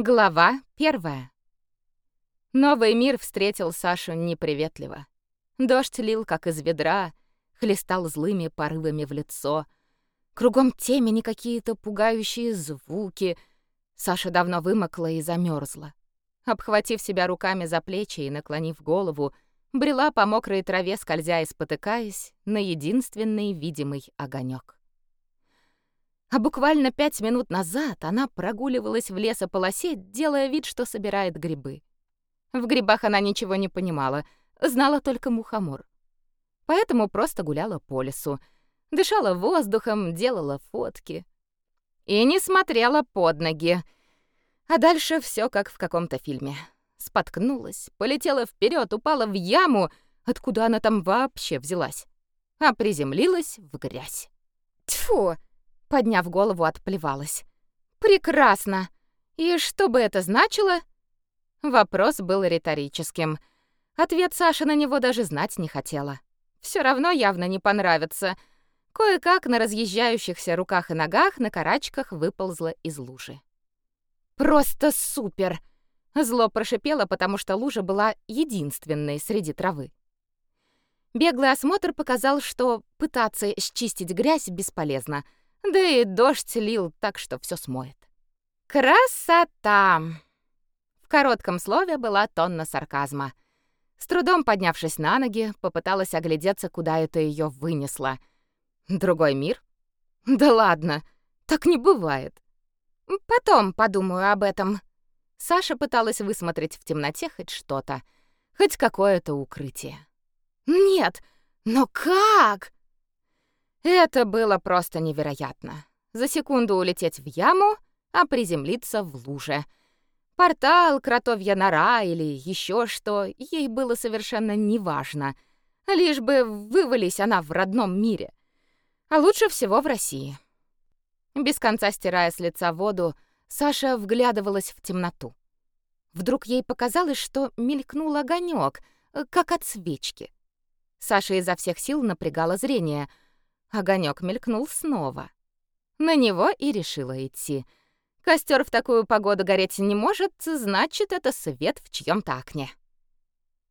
Глава первая. Новый мир встретил Сашу неприветливо. Дождь лил, как из ведра, хлестал злыми порывами в лицо. Кругом темени какие-то пугающие звуки. Саша давно вымокла и замерзла. Обхватив себя руками за плечи и наклонив голову, брела по мокрой траве, скользя и спотыкаясь, на единственный видимый огонек. А буквально пять минут назад она прогуливалась в лесополосе, делая вид, что собирает грибы. В грибах она ничего не понимала, знала только мухомор. Поэтому просто гуляла по лесу, дышала воздухом, делала фотки. И не смотрела под ноги. А дальше все как в каком-то фильме. Споткнулась, полетела вперед, упала в яму, откуда она там вообще взялась, а приземлилась в грязь. Тьфу! Подняв голову, отплевалась. «Прекрасно! И что бы это значило?» Вопрос был риторическим. Ответ Саша на него даже знать не хотела. Все равно явно не понравится. Кое-как на разъезжающихся руках и ногах на карачках выползла из лужи. «Просто супер!» Зло прошипело, потому что лужа была единственной среди травы. Беглый осмотр показал, что пытаться счистить грязь бесполезно — да и дождь лил так, что все смоет. Красота! В коротком слове была тонна сарказма. С трудом поднявшись на ноги, попыталась оглядеться, куда это ее вынесло. Другой мир? Да ладно, так не бывает. Потом подумаю об этом. Саша пыталась высмотреть в темноте хоть что-то, хоть какое-то укрытие. Нет, но как? Это было просто невероятно. За секунду улететь в яму, а приземлиться в луже. Портал, кротовья нора или еще что, ей было совершенно неважно. Лишь бы вывались она в родном мире. А лучше всего в России. Без конца стирая с лица воду, Саша вглядывалась в темноту. Вдруг ей показалось, что мелькнул огонек, как от свечки. Саша изо всех сил напрягала зрение — Огонек мелькнул снова. На него и решила идти. Костер в такую погоду гореть не может, значит, это свет в чьем то окне.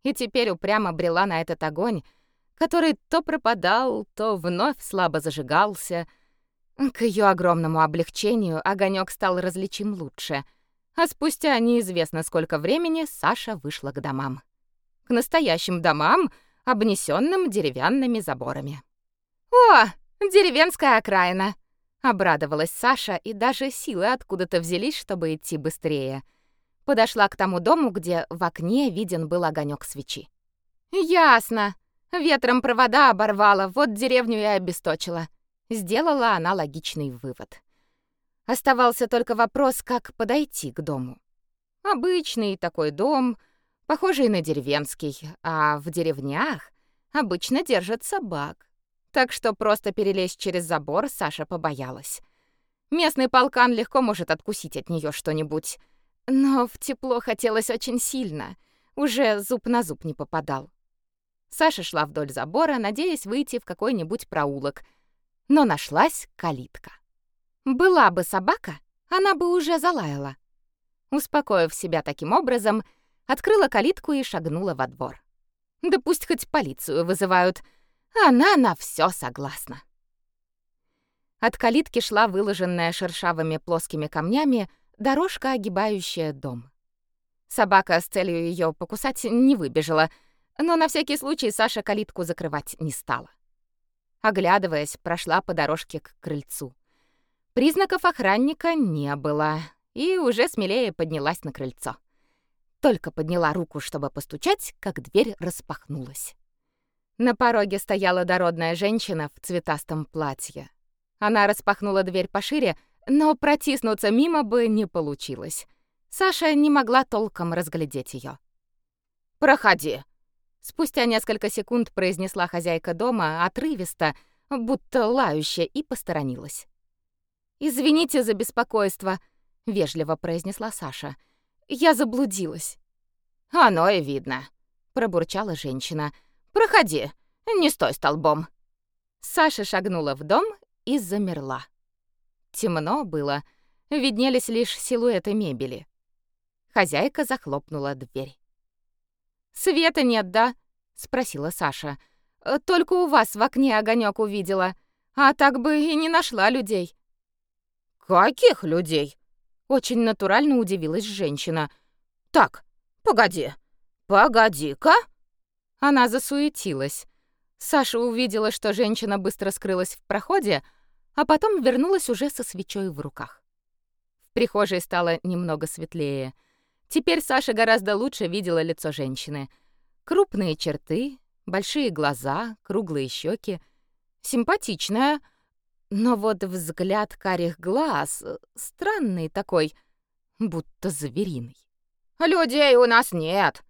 И теперь упрямо брела на этот огонь, который то пропадал, то вновь слабо зажигался. К ее огромному облегчению огонек стал различим лучше, а спустя неизвестно сколько времени Саша вышла к домам. К настоящим домам, обнесенным деревянными заборами. «О, деревенская окраина!» Обрадовалась Саша, и даже силы откуда-то взялись, чтобы идти быстрее. Подошла к тому дому, где в окне виден был огонек свечи. «Ясно. Ветром провода оборвала, вот деревню и обесточила». Сделала она логичный вывод. Оставался только вопрос, как подойти к дому. Обычный такой дом, похожий на деревенский, а в деревнях обычно держат собак так что просто перелезть через забор Саша побоялась. Местный полкан легко может откусить от нее что-нибудь. Но в тепло хотелось очень сильно. Уже зуб на зуб не попадал. Саша шла вдоль забора, надеясь выйти в какой-нибудь проулок. Но нашлась калитка. Была бы собака, она бы уже залаяла. Успокоив себя таким образом, открыла калитку и шагнула во двор. Да пусть хоть полицию вызывают — она на все согласна. От калитки шла выложенная шершавыми плоскими камнями дорожка, огибающая дом. Собака с целью ее покусать не выбежала, но на всякий случай Саша калитку закрывать не стала. Оглядываясь, прошла по дорожке к крыльцу. Признаков охранника не было, и уже смелее поднялась на крыльцо. Только подняла руку, чтобы постучать, как дверь распахнулась. На пороге стояла дородная женщина в цветастом платье. Она распахнула дверь пошире, но протиснуться мимо бы не получилось. Саша не могла толком разглядеть ее. «Проходи!» Спустя несколько секунд произнесла хозяйка дома отрывисто, будто лающе, и посторонилась. «Извините за беспокойство», — вежливо произнесла Саша. «Я заблудилась». «Оно и видно», — пробурчала женщина, — Проходи, не стой столбом». Саша шагнула в дом и замерла. Темно было, виднелись лишь силуэты мебели. Хозяйка захлопнула дверь. «Света нет, да?» — спросила Саша. «Э, «Только у вас в окне огонек увидела, а так бы и не нашла людей». «Каких людей?» — очень натурально удивилась женщина. «Так, погоди, погоди-ка». Она засуетилась. Саша увидела, что женщина быстро скрылась в проходе, а потом вернулась уже со свечой в руках. В прихожей стало немного светлее — Теперь Саша гораздо лучше видела лицо женщины. Крупные черты, большие глаза, круглые щеки. Симпатичная, но вот взгляд карих глаз странный такой, будто звериный. «Людей у нас нет!»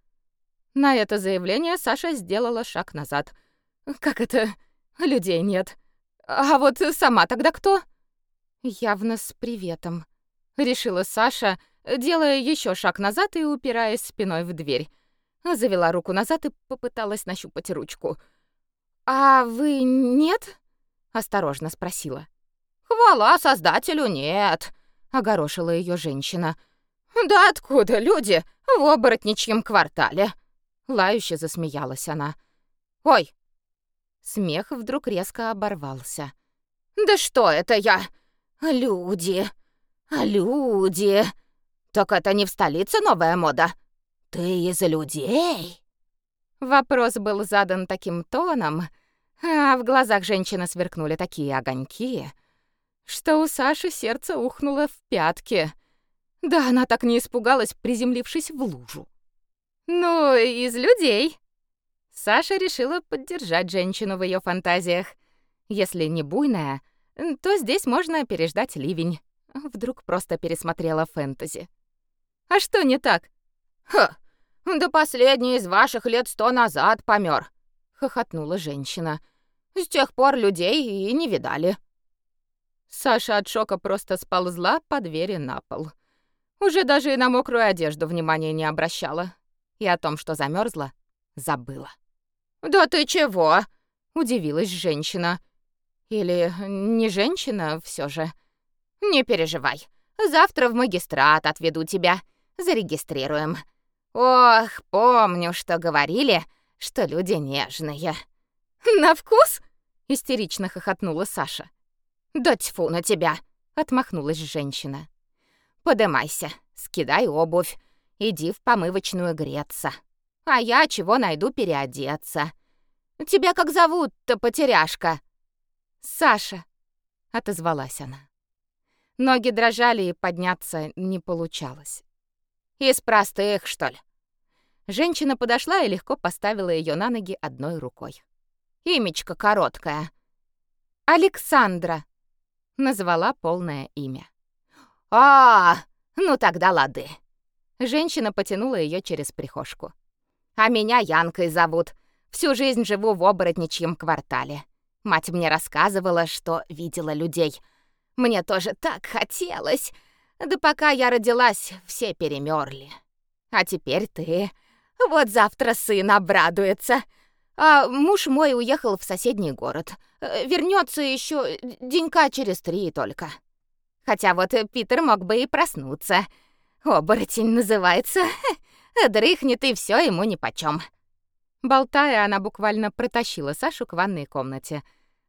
На это заявление Саша сделала шаг назад. «Как это? Людей нет. А вот сама тогда кто?» «Явно с приветом», — решила Саша, — делая еще шаг назад и упираясь спиной в дверь. Завела руку назад и попыталась нащупать ручку. «А вы нет?» — осторожно спросила. «Хвала Создателю, нет!» — огорошила ее женщина. «Да откуда люди в оборотничьем квартале?» Лающе засмеялась она. «Ой!» Смех вдруг резко оборвался. «Да что это я? Люди! Люди!» «Так это не в столице новая мода? Ты из людей?» Вопрос был задан таким тоном, а в глазах женщины сверкнули такие огоньки, что у Саши сердце ухнуло в пятки. Да она так не испугалась, приземлившись в лужу. «Ну, из людей!» Саша решила поддержать женщину в ее фантазиях. Если не буйная, то здесь можно переждать ливень. Вдруг просто пересмотрела фэнтези. А что не так? Ха, да последний из ваших лет сто назад помер, хохотнула женщина. С тех пор людей и не видали. Саша от шока просто сползла по двери на пол. Уже даже и на мокрую одежду внимания не обращала. И о том, что замерзла, забыла. «Да ты чего?» — удивилась женщина. Или не женщина все же. «Не переживай. Завтра в магистрат отведу тебя зарегистрируем. Ох, помню, что говорили, что люди нежные. На вкус? истерично хохотнула Саша. Да тьфу на тебя, отмахнулась женщина. Подымайся, скидай обувь, иди в помывочную греться. А я чего найду переодеться. Тебя как зовут-то, потеряшка? Саша, отозвалась она. Ноги дрожали, и подняться не получалось. Из простых, что ли?» Женщина подошла и легко поставила ее на ноги одной рукой. «Имечко короткое». «Александра», — назвала полное имя. «А, ну тогда лады». Женщина потянула ее через прихожку. «А меня Янкой зовут. Всю жизнь живу в оборотничьем квартале. Мать мне рассказывала, что видела людей. Мне тоже так хотелось. Да пока я родилась, все перемерли. А теперь ты. Вот завтра сын обрадуется. А муж мой уехал в соседний город. Вернется еще денька через три только. Хотя вот Питер мог бы и проснуться. Оборотень называется. Дрыхнет, и все ему нипочём. Болтая, она буквально протащила Сашу к ванной комнате.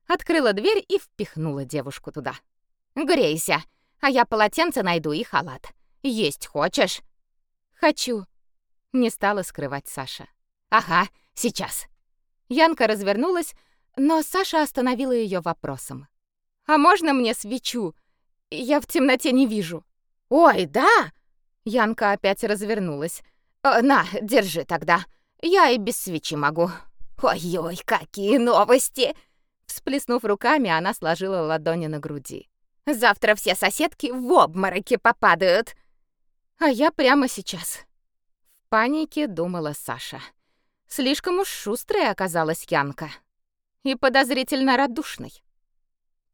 Открыла дверь и впихнула девушку туда. «Грейся!» а я полотенце найду и халат. Есть хочешь?» «Хочу», — не стала скрывать Саша. «Ага, сейчас». Янка развернулась, но Саша остановила ее вопросом. «А можно мне свечу? Я в темноте не вижу». «Ой, да?» Янка опять развернулась. «Э, «На, держи тогда. Я и без свечи могу». «Ой-ой, какие новости!» Всплеснув руками, она сложила ладони на груди. Завтра все соседки в обмороки попадают. А я прямо сейчас. В панике думала Саша. Слишком уж шустрая оказалась Янка. И подозрительно радушной.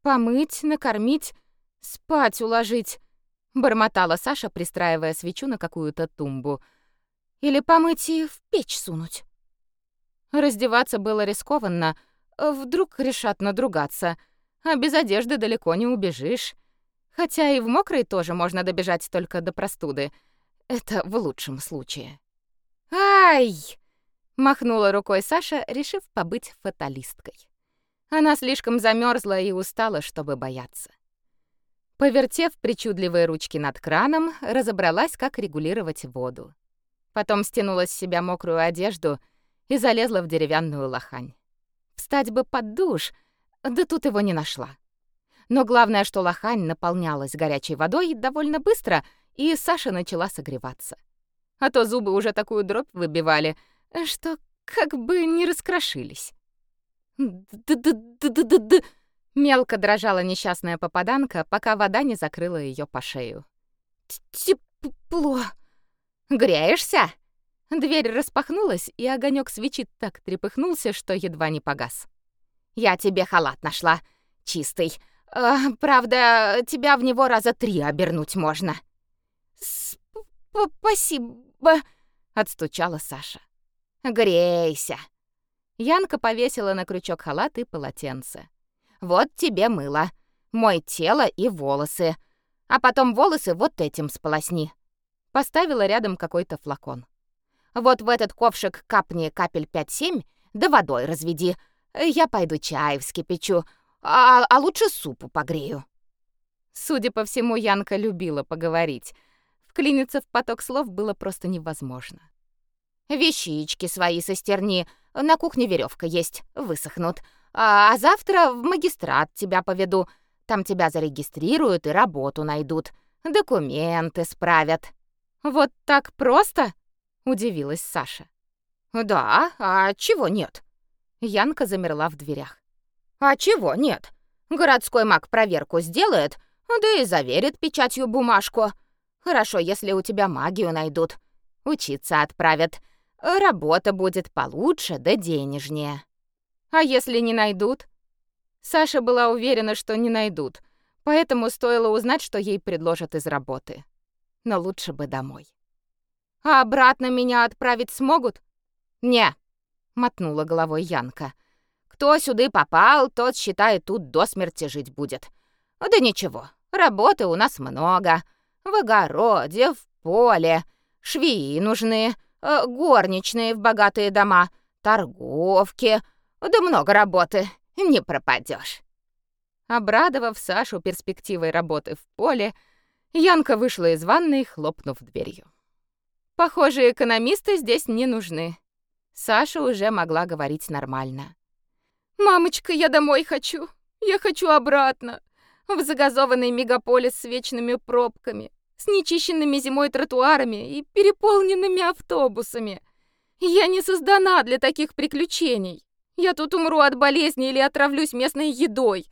Помыть, накормить, спать уложить. Бормотала Саша, пристраивая свечу на какую-то тумбу. Или помыть и в печь сунуть. Раздеваться было рискованно. Вдруг решат надругаться — а без одежды далеко не убежишь. Хотя и в мокрой тоже можно добежать только до простуды. Это в лучшем случае. «Ай!» — махнула рукой Саша, решив побыть фаталисткой. Она слишком замерзла и устала, чтобы бояться. Повертев причудливые ручки над краном, разобралась, как регулировать воду. Потом стянула с себя мокрую одежду и залезла в деревянную лохань. Встать бы под душ, да тут его не нашла. Но главное, что лохань наполнялась горячей водой довольно быстро, и Саша начала согреваться. А то зубы уже такую дробь выбивали, что как бы не раскрошились. Д-д-д-д-д-д Мелко дрожала несчастная попаданка, пока вода не закрыла ее по шею. «Тепло!» «Греешься?» Дверь распахнулась, и огонек свечи так трепыхнулся, что едва не погас. «Я тебе халат нашла. Чистый. Э, правда, тебя в него раза три обернуть можно». «Спасибо», — отстучала Саша. «Грейся». Янка повесила на крючок халат и полотенце. Вот тебе мыло. Мой тело и волосы. А потом волосы вот этим сполосни. Поставила рядом какой-то флакон. Вот в этот ковшик капни капель 5-7, да водой разведи. Я пойду чай вскипячу, а, а лучше супу погрею. Судя по всему, Янка любила поговорить. Вклиниться в поток слов было просто невозможно. Вещички свои состерни. На кухне веревка есть, высохнут. А, а завтра в магистрат тебя поведу. Там тебя зарегистрируют и работу найдут. Документы справят. Вот так просто? удивилась Саша. Да, а чего нет? Янка замерла в дверях. А чего нет? Городской маг проверку сделает, да и заверит печатью бумажку. Хорошо, если у тебя магию найдут. Учиться отправят. Работа будет получше да денежнее. А если не найдут? Саша была уверена, что не найдут, поэтому стоило узнать, что ей предложат из работы. Но лучше бы домой. А обратно меня отправить смогут? Не, мотнула головой Янка. Кто сюда попал, тот, считай, тут до смерти жить будет. Да ничего, работы у нас много. В огороде, в поле. Швеи нужны, э, горничные в богатые дома, торговки — да много работы, не пропадешь. Обрадовав Сашу перспективой работы в поле, Янка вышла из ванной, хлопнув дверью. Похоже, экономисты здесь не нужны. Саша уже могла говорить нормально. «Мамочка, я домой хочу. Я хочу обратно. В загазованный мегаполис с вечными пробками, с нечищенными зимой тротуарами и переполненными автобусами. Я не создана для таких приключений. Я тут умру от болезни или отравлюсь местной едой.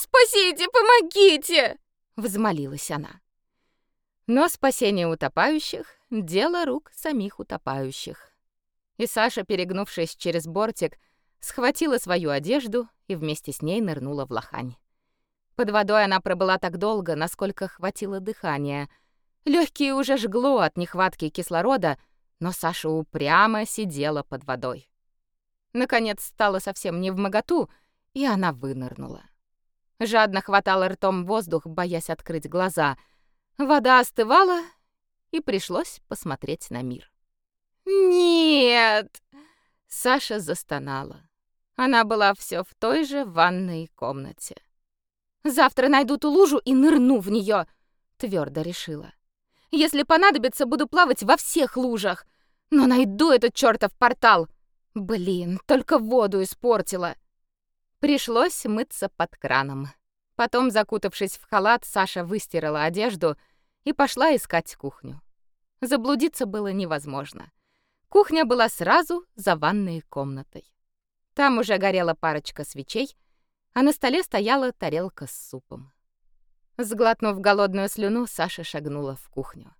Спасите, помогите!» — взмолилась она. Но спасение утопающих — дело рук самих утопающих. И Саша, перегнувшись через бортик, схватила свою одежду и вместе с ней нырнула в лохань. Под водой она пробыла так долго, насколько хватило дыхания. Легкие уже жгло от нехватки кислорода, но Саша упрямо сидела под водой. Наконец стало совсем не в моготу, и она вынырнула. Жадно хватала ртом воздух, боясь открыть глаза. Вода остывала, и пришлось посмотреть на мир. «Нет!» Саша застонала. Она была все в той же ванной комнате. «Завтра найду ту лужу и нырну в нее, твердо решила. «Если понадобится, буду плавать во всех лужах, но найду этот чертов портал!» Блин, только воду испортила. Пришлось мыться под краном. Потом, закутавшись в халат, Саша выстирала одежду и пошла искать кухню. Заблудиться было невозможно. Кухня была сразу за ванной комнатой. Там уже горела парочка свечей, а на столе стояла тарелка с супом. Сглотнув голодную слюну, Саша шагнула в кухню.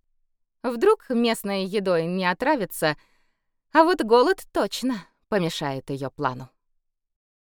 Вдруг местной едой не отравится — а вот голод точно помешает ее плану.